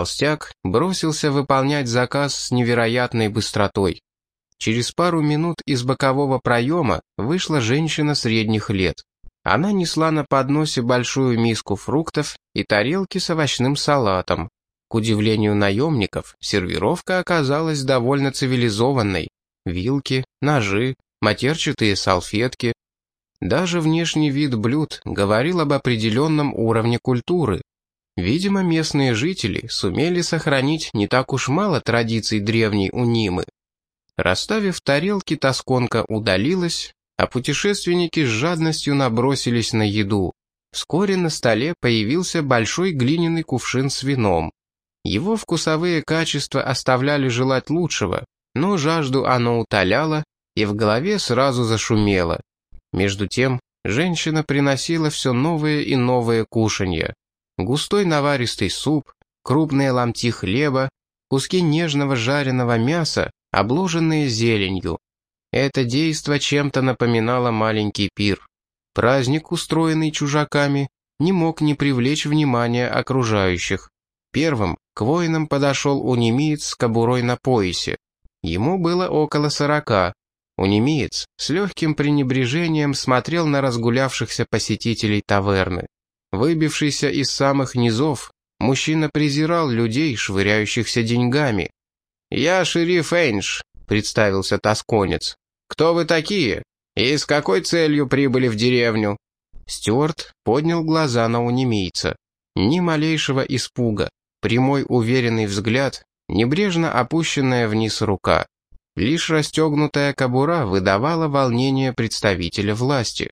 Толстяк бросился выполнять заказ с невероятной быстротой. Через пару минут из бокового проема вышла женщина средних лет. Она несла на подносе большую миску фруктов и тарелки с овощным салатом. К удивлению наемников, сервировка оказалась довольно цивилизованной. Вилки, ножи, матерчатые салфетки. Даже внешний вид блюд говорил об определенном уровне культуры. Видимо, местные жители сумели сохранить не так уж мало традиций древней Унимы. Расставив тарелки, тосконка удалилась, а путешественники с жадностью набросились на еду. Вскоре на столе появился большой глиняный кувшин с вином. Его вкусовые качества оставляли желать лучшего, но жажду оно утоляло, и в голове сразу зашумело. Между тем, женщина приносила все новые и новые кушанья густой наваристый суп, крупные ломти хлеба, куски нежного жареного мяса, обложенные зеленью. Это действо чем-то напоминало маленький пир. Праздник, устроенный чужаками, не мог не привлечь внимания окружающих. Первым к воинам подошел унемиец с кобурой на поясе. Ему было около сорока. Унемиец с легким пренебрежением смотрел на разгулявшихся посетителей таверны. Выбившийся из самых низов, мужчина презирал людей, швыряющихся деньгами. «Я шериф Эйнш», — представился тосконец. «Кто вы такие? И с какой целью прибыли в деревню?» Стюарт поднял глаза на унемийца. Ни малейшего испуга, прямой уверенный взгляд, небрежно опущенная вниз рука. Лишь расстегнутая кобура выдавала волнение представителя власти.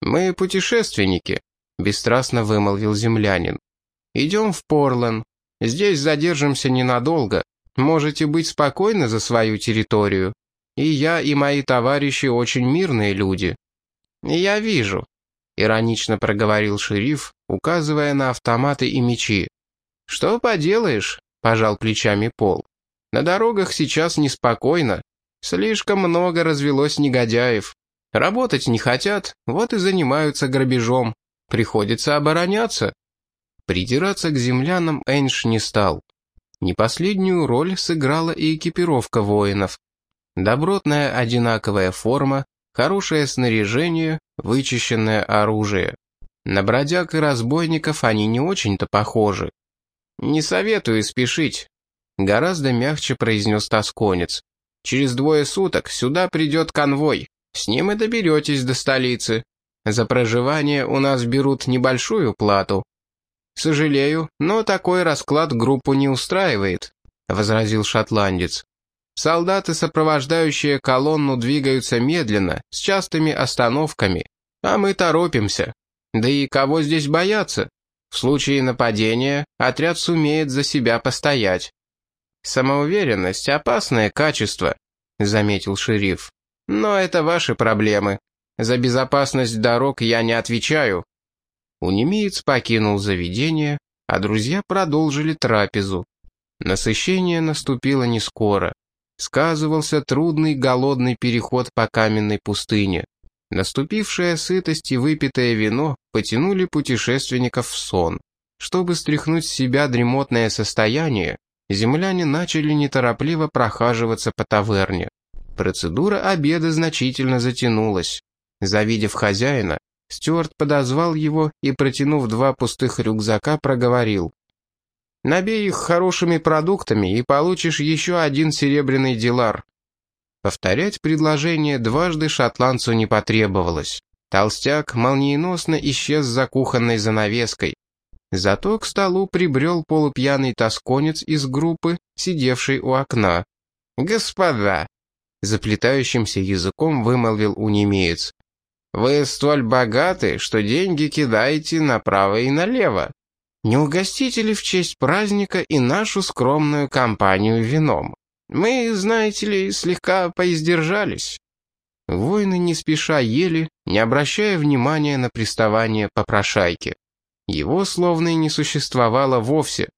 «Мы путешественники», — бесстрастно вымолвил землянин. «Идем в Порлан. Здесь задержимся ненадолго. Можете быть спокойны за свою территорию. И я, и мои товарищи очень мирные люди». «Я вижу», — иронично проговорил шериф, указывая на автоматы и мечи. «Что поделаешь?» — пожал плечами Пол. «На дорогах сейчас неспокойно. Слишком много развелось негодяев. Работать не хотят, вот и занимаются грабежом. Приходится обороняться. Придираться к землянам Эйнш не стал. Не последнюю роль сыграла и экипировка воинов. Добротная одинаковая форма, хорошее снаряжение, вычищенное оружие. На бродяг и разбойников они не очень-то похожи. «Не советую спешить», — гораздо мягче произнес тосконец. «Через двое суток сюда придет конвой. С ним и доберетесь до столицы. За проживание у нас берут небольшую плату. Сожалею, но такой расклад группу не устраивает, возразил шотландец. Солдаты, сопровождающие колонну, двигаются медленно, с частыми остановками, а мы торопимся. Да и кого здесь бояться? В случае нападения отряд сумеет за себя постоять. Самоуверенность — опасное качество, заметил шериф. Но это ваши проблемы. За безопасность дорог я не отвечаю». Унемеец покинул заведение, а друзья продолжили трапезу. Насыщение наступило не скоро. Сказывался трудный голодный переход по каменной пустыне. Наступившая сытость и выпитое вино потянули путешественников в сон. Чтобы стряхнуть с себя дремотное состояние, земляне начали неторопливо прохаживаться по таверне. Процедура обеда значительно затянулась. Завидев хозяина, Стюарт подозвал его и, протянув два пустых рюкзака, проговорил. «Набей их хорошими продуктами и получишь еще один серебряный дилар». Повторять предложение дважды шотландцу не потребовалось. Толстяк молниеносно исчез за кухонной занавеской. Зато к столу прибрел полупьяный тосконец из группы, сидевший у окна. «Господа!» — заплетающимся языком вымолвил унемеец. Вы столь богаты, что деньги кидаете направо и налево. Не угостите ли в честь праздника и нашу скромную компанию вином? Мы, знаете ли, слегка поиздержались». Воины не спеша ели, не обращая внимания на приставание попрошайки. Его словно и не существовало вовсе.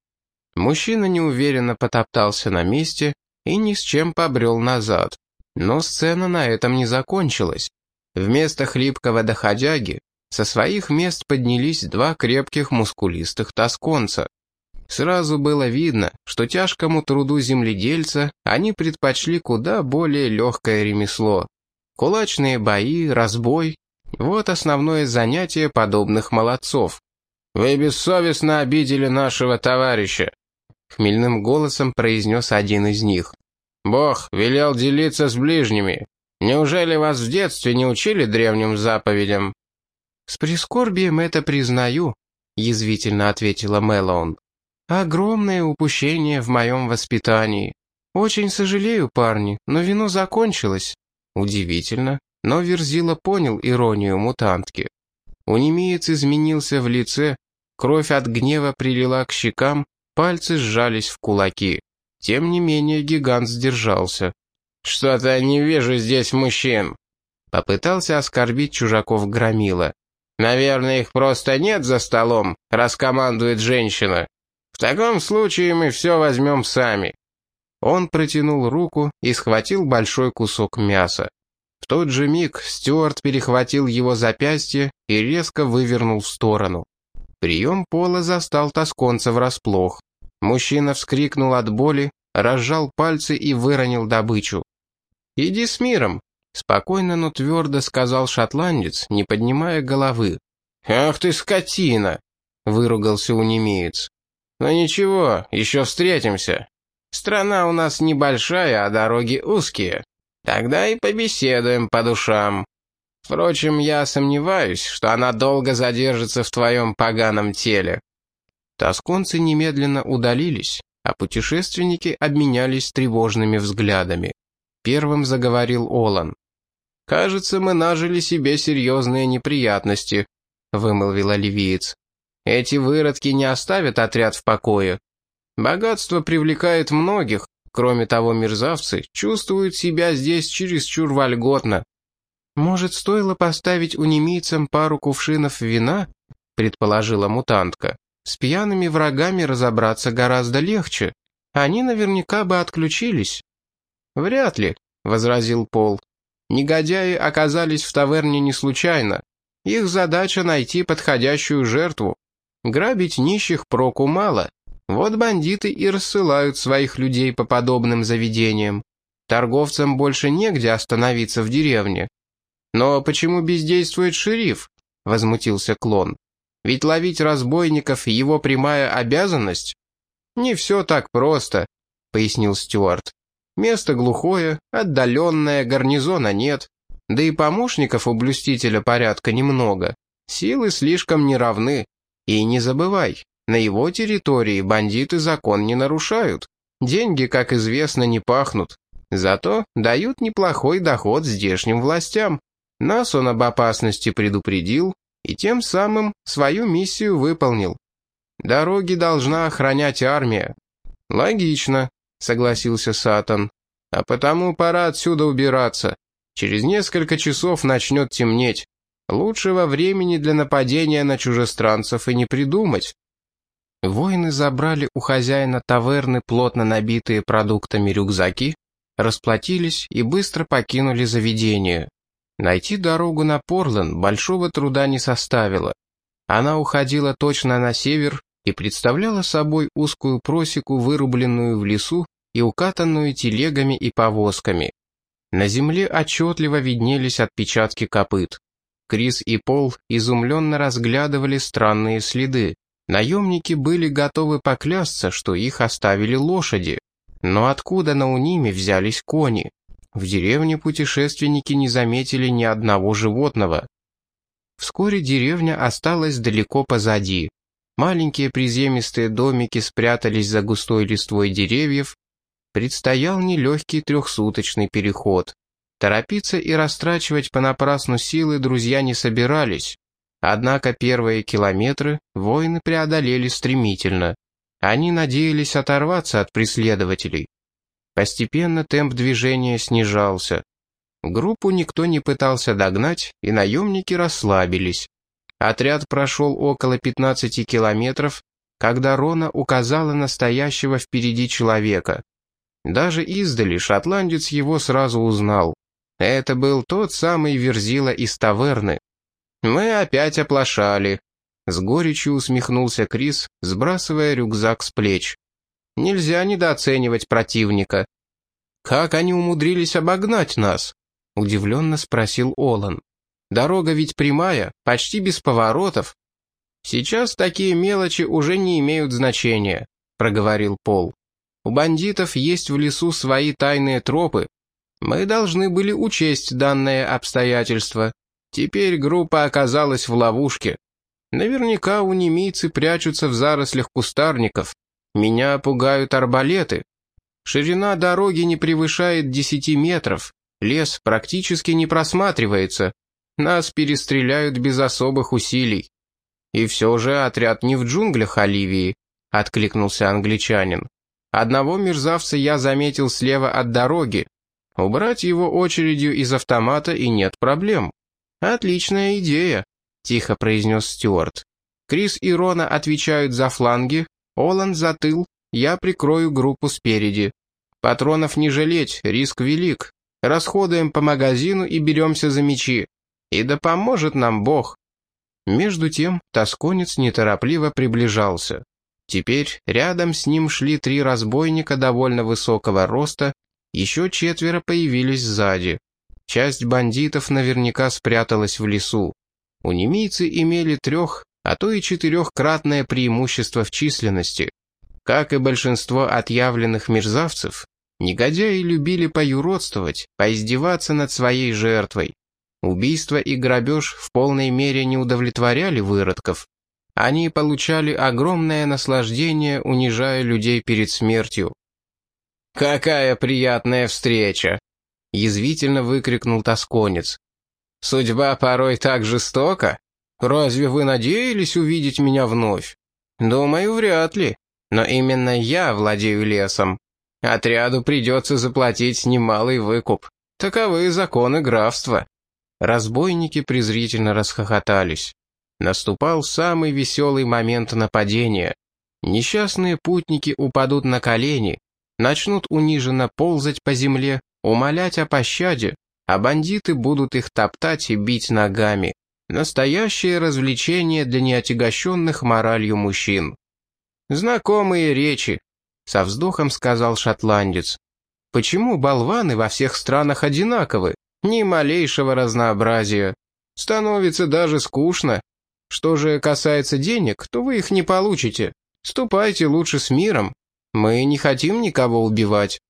Мужчина неуверенно потоптался на месте и ни с чем побрел назад. Но сцена на этом не закончилась. Вместо хлипкого доходяги со своих мест поднялись два крепких мускулистых тосконца. Сразу было видно, что тяжкому труду земледельца они предпочли куда более легкое ремесло. Кулачные бои, разбой — вот основное занятие подобных молодцов. «Вы бессовестно обидели нашего товарища», — хмельным голосом произнес один из них. «Бог велел делиться с ближними. Неужели вас в детстве не учили древним заповедям?» «С прискорбием это признаю», — язвительно ответила Мэллоун. «Огромное упущение в моем воспитании. Очень сожалею, парни, но вино закончилось». Удивительно, но Верзила понял иронию мутантки. У немеец изменился в лице, кровь от гнева прилила к щекам, пальцы сжались в кулаки. Тем не менее гигант сдержался. «Что-то не вижу здесь мужчин», — попытался оскорбить чужаков Громила. «Наверное, их просто нет за столом, раз командует женщина. В таком случае мы все возьмем сами». Он протянул руку и схватил большой кусок мяса. В тот же миг Стюарт перехватил его запястье и резко вывернул в сторону. Прием пола застал тосконца врасплох. Мужчина вскрикнул от боли, разжал пальцы и выронил добычу. «Иди с миром», — спокойно, но твердо сказал шотландец, не поднимая головы. «Ах ты скотина!» — выругался унемеец. «Но ничего, еще встретимся. Страна у нас небольшая, а дороги узкие. Тогда и побеседуем по душам. Впрочем, я сомневаюсь, что она долго задержится в твоем поганом теле». Тосконцы немедленно удалились, а путешественники обменялись тревожными взглядами. Первым заговорил Олан. «Кажется, мы нажили себе серьезные неприятности», — вымолвил оливиец. «Эти выродки не оставят отряд в покое. Богатство привлекает многих, кроме того мерзавцы чувствуют себя здесь чересчур вольготно». «Может, стоило поставить у немийцам пару кувшинов вина?» — предположила мутантка. «С пьяными врагами разобраться гораздо легче. Они наверняка бы отключились». «Вряд ли», — возразил Пол. «Негодяи оказались в таверне не случайно. Их задача найти подходящую жертву. Грабить нищих проку мало. Вот бандиты и рассылают своих людей по подобным заведениям. Торговцам больше негде остановиться в деревне. Но почему бездействует шериф?» — возмутился Клон. «Ведь ловить разбойников — его прямая обязанность?» «Не все так просто», — пояснил Стюарт. Место глухое, отдаленное, гарнизона нет. Да и помощников у блюстителя порядка немного. Силы слишком неравны. И не забывай, на его территории бандиты закон не нарушают. Деньги, как известно, не пахнут. Зато дают неплохой доход здешним властям. Нас он об опасности предупредил и тем самым свою миссию выполнил. Дороги должна охранять армия. Логично, — согласился Сатан. «А потому пора отсюда убираться. Через несколько часов начнет темнеть. Лучшего времени для нападения на чужестранцев и не придумать». Воины забрали у хозяина таверны плотно набитые продуктами рюкзаки, расплатились и быстро покинули заведение. Найти дорогу на Порлен большого труда не составило. Она уходила точно на север и представляла собой узкую просеку, вырубленную в лесу и укатанную телегами и повозками. На земле отчетливо виднелись отпечатки копыт. Крис и Пол изумленно разглядывали странные следы. Наемники были готовы поклясться, что их оставили лошади. Но откуда на Униме взялись кони? В деревне путешественники не заметили ни одного животного. Вскоре деревня осталась далеко позади. Маленькие приземистые домики спрятались за густой листвой деревьев. Предстоял нелегкий трехсуточный переход. Торопиться и растрачивать понапрасну силы друзья не собирались. Однако первые километры воины преодолели стремительно. Они надеялись оторваться от преследователей. Постепенно темп движения снижался. Группу никто не пытался догнать, и наемники расслабились. Отряд прошел около 15 километров, когда Рона указала настоящего впереди человека. Даже издали шотландец его сразу узнал. Это был тот самый Верзила из таверны. «Мы опять оплошали», С горечью усмехнулся Крис, сбрасывая рюкзак с плеч. Нельзя недооценивать противника. Как они умудрились обогнать нас? Удивленно спросил Олан. Дорога ведь прямая, почти без поворотов. Сейчас такие мелочи уже не имеют значения, проговорил Пол. У бандитов есть в лесу свои тайные тропы. Мы должны были учесть данное обстоятельство. Теперь группа оказалась в ловушке. Наверняка у немийцы прячутся в зарослях кустарников. Меня пугают арбалеты. Ширина дороги не превышает 10 метров. Лес практически не просматривается. Нас перестреляют без особых усилий. И все же отряд не в джунглях Оливии, откликнулся англичанин. Одного мерзавца я заметил слева от дороги. Убрать его очередью из автомата и нет проблем. Отличная идея, тихо произнес Стюарт. Крис и Рона отвечают за фланги, Олан за тыл, я прикрою группу спереди. Патронов не жалеть, риск велик. Расходуем по магазину и беремся за мечи. И да поможет нам Бог. Между тем тосконец неторопливо приближался. Теперь рядом с ним шли три разбойника довольно высокого роста, еще четверо появились сзади. Часть бандитов наверняка спряталась в лесу. У немийцы имели трех, а то и четырехкратное преимущество в численности. Как и большинство отъявленных мерзавцев, негодяи любили поюродствовать, поиздеваться над своей жертвой. Убийство и грабеж в полной мере не удовлетворяли выродков. Они получали огромное наслаждение, унижая людей перед смертью. «Какая приятная встреча!» — язвительно выкрикнул тосконец. Судьба порой так жестока. Разве вы надеялись увидеть меня вновь? Думаю, вряд ли. Но именно я владею лесом. Отряду придется заплатить немалый выкуп. Таковы законы графства». Разбойники презрительно расхохотались. Наступал самый веселый момент нападения. Несчастные путники упадут на колени, начнут униженно ползать по земле, умолять о пощаде, а бандиты будут их топтать и бить ногами. Настоящее развлечение для неотягощенных моралью мужчин. «Знакомые речи», — со вздохом сказал шотландец. «Почему болваны во всех странах одинаковы? Ни малейшего разнообразия. Становится даже скучно. Что же касается денег, то вы их не получите. Ступайте лучше с миром. Мы не хотим никого убивать».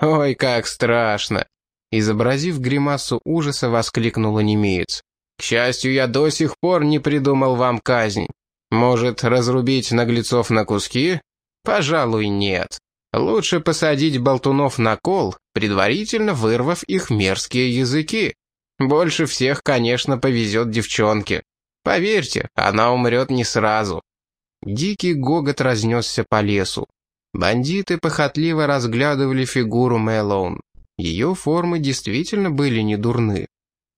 «Ой, как страшно!» Изобразив гримасу ужаса, воскликнула немеец. «К счастью, я до сих пор не придумал вам казнь. Может, разрубить наглецов на куски? Пожалуй, нет. Лучше посадить болтунов на кол, предварительно вырвав их мерзкие языки. Больше всех, конечно, повезет девчонке. Поверьте, она умрет не сразу». Дикий гогот разнесся по лесу. Бандиты похотливо разглядывали фигуру Мэлоун. Ее формы действительно были не дурны.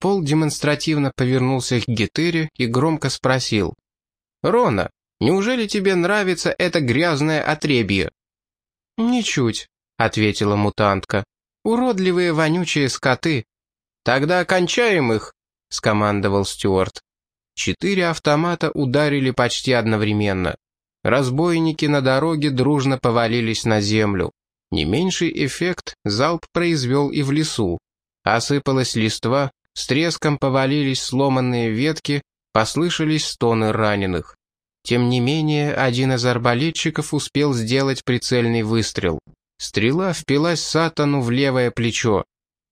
Пол демонстративно повернулся к Гетере и громко спросил. «Рона, неужели тебе нравится это грязное отребье?» «Ничуть», — ответила мутантка. «Уродливые вонючие скоты». «Тогда кончаем их», — скомандовал Стюарт. Четыре автомата ударили почти одновременно. Разбойники на дороге дружно повалились на землю. Не меньший эффект залп произвел и в лесу. Осыпалась листва, с треском повалились сломанные ветки, послышались стоны раненых. Тем не менее, один из арбалетчиков успел сделать прицельный выстрел. Стрела впилась Сатану в левое плечо.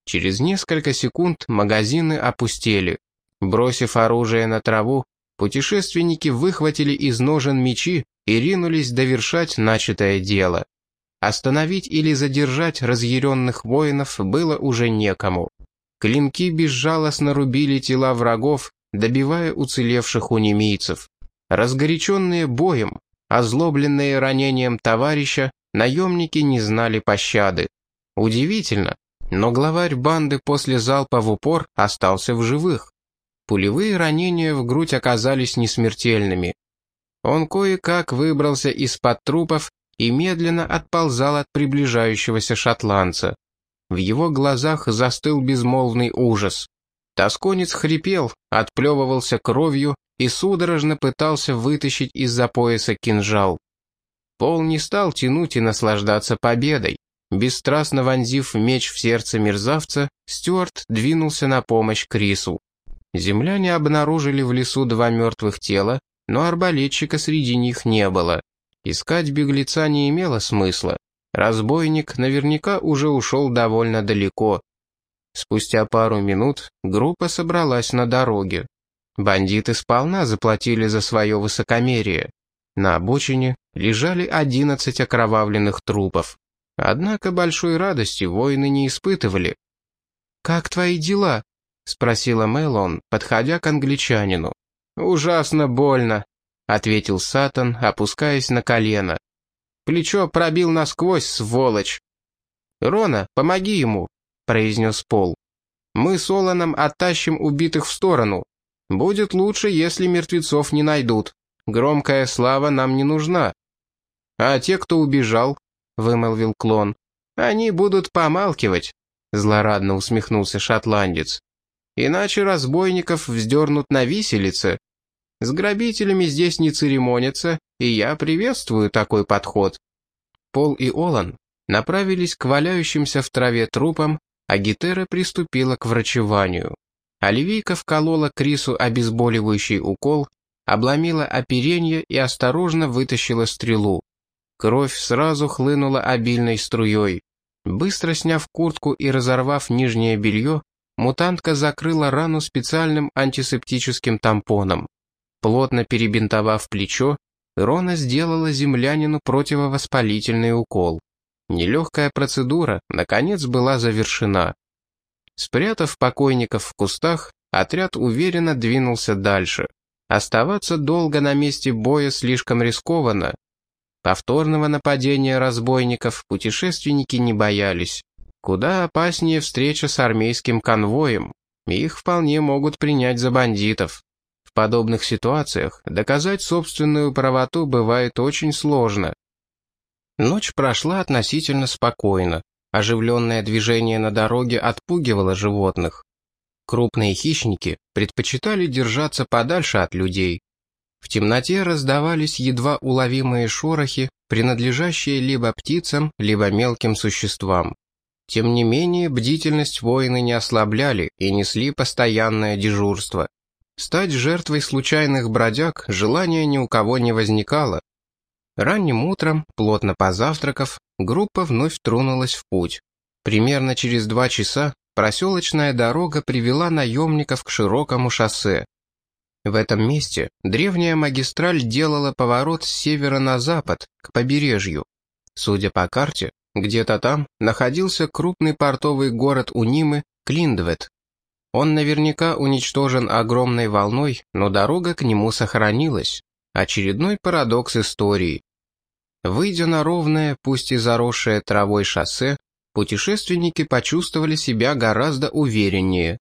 Через несколько секунд магазины опустели. Бросив оружие на траву, путешественники выхватили из ножен мечи и ринулись довершать начатое дело. Остановить или задержать разъяренных воинов было уже некому. Клинки безжалостно рубили тела врагов, добивая уцелевших у немийцев. Разгоряченные боем, озлобленные ранением товарища, наемники не знали пощады. Удивительно, но главарь банды после залпа в упор остался в живых. Пулевые ранения в грудь оказались несмертельными. Он кое-как выбрался из-под трупов и медленно отползал от приближающегося шотландца. В его глазах застыл безмолвный ужас. Тосконец хрипел, отплевывался кровью и судорожно пытался вытащить из-за пояса кинжал. Пол не стал тянуть и наслаждаться победой. Бесстрастно вонзив меч в сердце мерзавца, Стюарт двинулся на помощь Крису. Земляне обнаружили в лесу два мертвых тела, но арбалетчика среди них не было. Искать беглеца не имело смысла. Разбойник наверняка уже ушел довольно далеко. Спустя пару минут группа собралась на дороге. Бандиты сполна заплатили за свое высокомерие. На обочине лежали одиннадцать окровавленных трупов. Однако большой радости воины не испытывали. «Как твои дела?» — спросила Мелон, подходя к англичанину. «Ужасно больно», — ответил Сатан, опускаясь на колено. «Плечо пробил насквозь, сволочь!» «Рона, помоги ему», — произнес Пол. «Мы с Оланом оттащим убитых в сторону. Будет лучше, если мертвецов не найдут. Громкая слава нам не нужна». «А те, кто убежал?» — вымолвил клон. «Они будут помалкивать», — злорадно усмехнулся шотландец. «Иначе разбойников вздернут на виселице. С грабителями здесь не церемонятся, и я приветствую такой подход». Пол и Олан направились к валяющимся в траве трупам, а Гетера приступила к врачеванию. Оливийка вколола Крису обезболивающий укол, обломила оперенье и осторожно вытащила стрелу. Кровь сразу хлынула обильной струей. Быстро сняв куртку и разорвав нижнее белье, мутантка закрыла рану специальным антисептическим тампоном. Плотно перебинтовав плечо, Рона сделала землянину противовоспалительный укол. Нелегкая процедура, наконец, была завершена. Спрятав покойников в кустах, отряд уверенно двинулся дальше. Оставаться долго на месте боя слишком рискованно, Повторного нападения разбойников путешественники не боялись. Куда опаснее встреча с армейским конвоем. Их вполне могут принять за бандитов. В подобных ситуациях доказать собственную правоту бывает очень сложно. Ночь прошла относительно спокойно. Оживленное движение на дороге отпугивало животных. Крупные хищники предпочитали держаться подальше от людей, в темноте раздавались едва уловимые шорохи, принадлежащие либо птицам, либо мелким существам. Тем не менее, бдительность воины не ослабляли и несли постоянное дежурство. Стать жертвой случайных бродяг желания ни у кого не возникало. Ранним утром, плотно позавтракав, группа вновь тронулась в путь. Примерно через два часа проселочная дорога привела наемников к широкому шоссе. В этом месте древняя магистраль делала поворот с севера на запад, к побережью. Судя по карте, где-то там находился крупный портовый город Унимы, Клиндвет. Он наверняка уничтожен огромной волной, но дорога к нему сохранилась. Очередной парадокс истории. Выйдя на ровное, пусть и заросшее травой шоссе, путешественники почувствовали себя гораздо увереннее.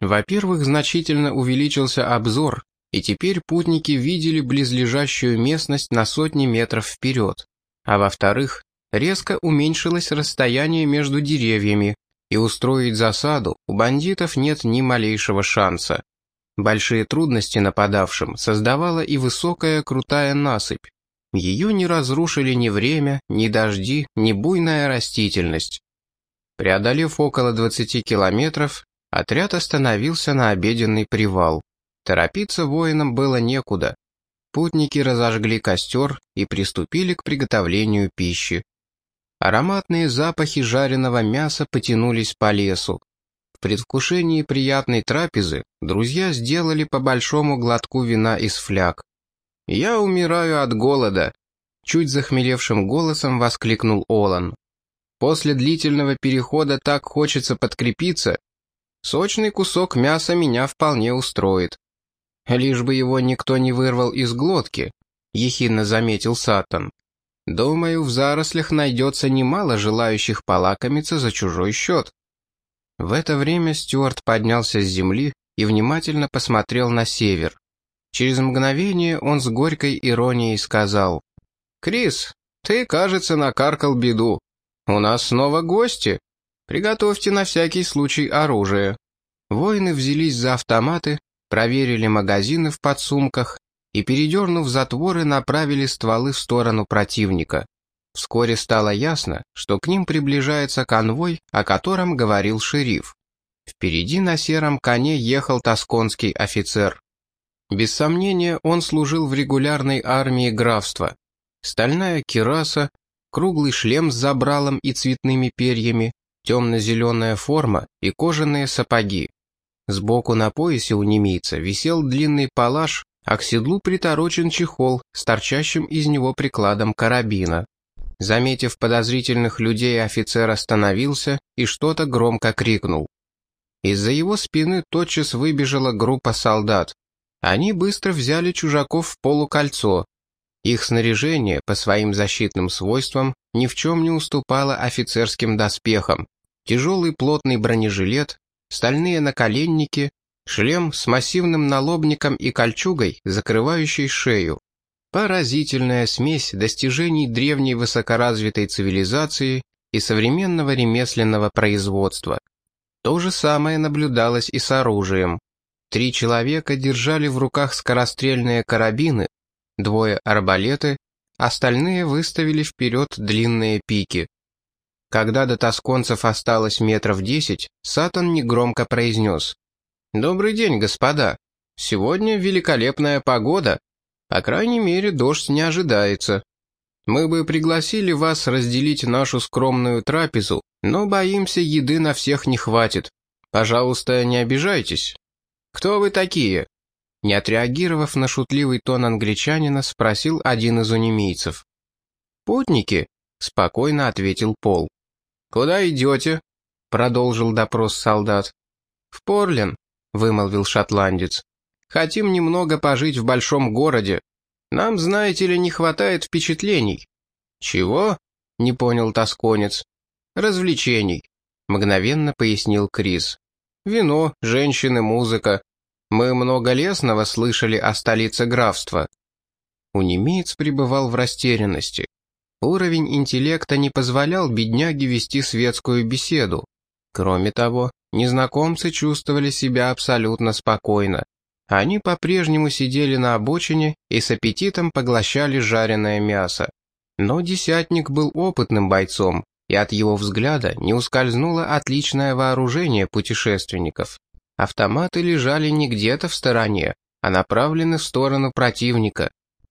Во-первых, значительно увеличился обзор, и теперь путники видели близлежащую местность на сотни метров вперед. А во-вторых, резко уменьшилось расстояние между деревьями, и устроить засаду у бандитов нет ни малейшего шанса. Большие трудности нападавшим создавала и высокая крутая насыпь. Ее не разрушили ни время, ни дожди, ни буйная растительность. Преодолев около 20 километров, Отряд остановился на обеденный привал. Торопиться воинам было некуда. Путники разожгли костер и приступили к приготовлению пищи. Ароматные запахи жареного мяса потянулись по лесу. В предвкушении приятной трапезы друзья сделали по большому глотку вина из фляг. «Я умираю от голода», — чуть захмелевшим голосом воскликнул Олан. «После длительного перехода так хочется подкрепиться, Сочный кусок мяса меня вполне устроит. Лишь бы его никто не вырвал из глотки, ехидно заметил Сатан. Думаю, в зарослях найдется немало желающих полакомиться за чужой счет. В это время Стюарт поднялся с земли и внимательно посмотрел на север. Через мгновение он с горькой иронией сказал. «Крис, ты, кажется, накаркал беду. У нас снова гости. Приготовьте на всякий случай оружие». Воины взялись за автоматы, проверили магазины в подсумках и, передернув затворы, направили стволы в сторону противника. Вскоре стало ясно, что к ним приближается конвой, о котором говорил шериф. Впереди на сером коне ехал тосконский офицер. Без сомнения, он служил в регулярной армии графства. Стальная кираса, круглый шлем с забралом и цветными перьями, темно-зеленая форма и кожаные сапоги. Сбоку на поясе у немийца висел длинный палаш, а к седлу приторочен чехол с торчащим из него прикладом карабина. Заметив подозрительных людей, офицер остановился и что-то громко крикнул. Из-за его спины тотчас выбежала группа солдат. Они быстро взяли чужаков в полукольцо. Их снаряжение по своим защитным свойствам ни в чем не уступало офицерским доспехам. Тяжелый плотный бронежилет, стальные наколенники, шлем с массивным налобником и кольчугой, закрывающей шею. Поразительная смесь достижений древней высокоразвитой цивилизации и современного ремесленного производства. То же самое наблюдалось и с оружием. Три человека держали в руках скорострельные карабины, двое арбалеты, остальные выставили вперед длинные пики. Когда до тосконцев осталось метров десять, Сатан негромко произнес. «Добрый день, господа. Сегодня великолепная погода. По крайней мере, дождь не ожидается. Мы бы пригласили вас разделить нашу скромную трапезу, но боимся, еды на всех не хватит. Пожалуйста, не обижайтесь. Кто вы такие?» Не отреагировав на шутливый тон англичанина, спросил один из унемийцев. «Путники», — спокойно ответил Пол. «Куда идете?» — продолжил допрос солдат. «В Порлен», — вымолвил шотландец. «Хотим немного пожить в большом городе. Нам, знаете ли, не хватает впечатлений». «Чего?» — не понял тосконец. «Развлечений», — мгновенно пояснил Крис. «Вино, женщины, музыка. Мы много лесного слышали о столице графства». Унемеец пребывал в растерянности. Уровень интеллекта не позволял бедняге вести светскую беседу. Кроме того, незнакомцы чувствовали себя абсолютно спокойно. Они по-прежнему сидели на обочине и с аппетитом поглощали жареное мясо. Но десятник был опытным бойцом, и от его взгляда не ускользнуло отличное вооружение путешественников. Автоматы лежали не где-то в стороне, а направлены в сторону противника.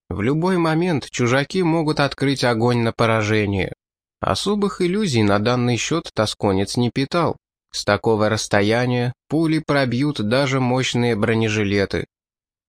В любой момент чужаки могут открыть огонь на поражение. Особых иллюзий на данный счет тосконец не питал. С такого расстояния пули пробьют даже мощные бронежилеты.